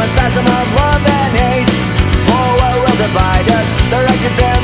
a spasm of love and hate. For a world divide us, the righteous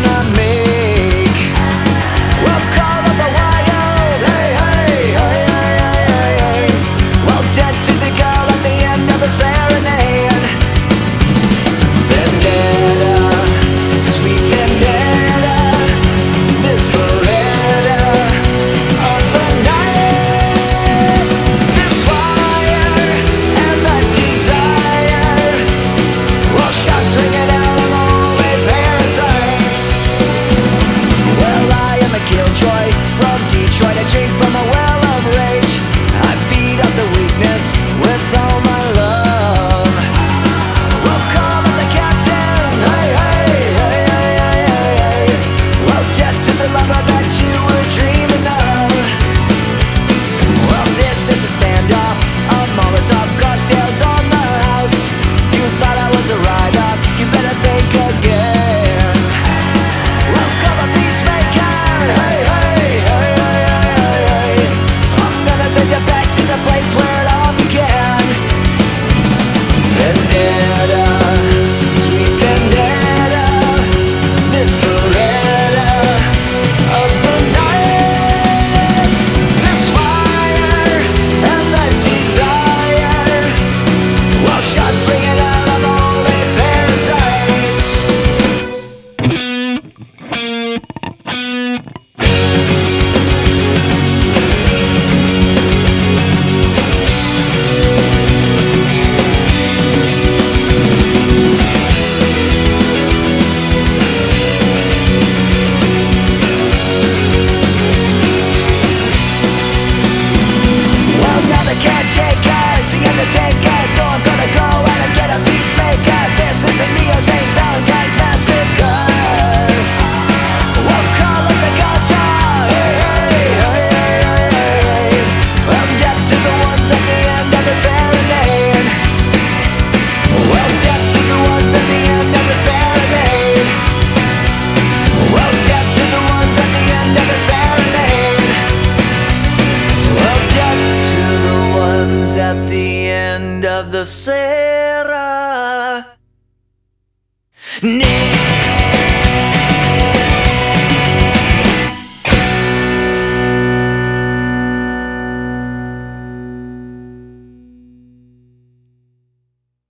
será. Nem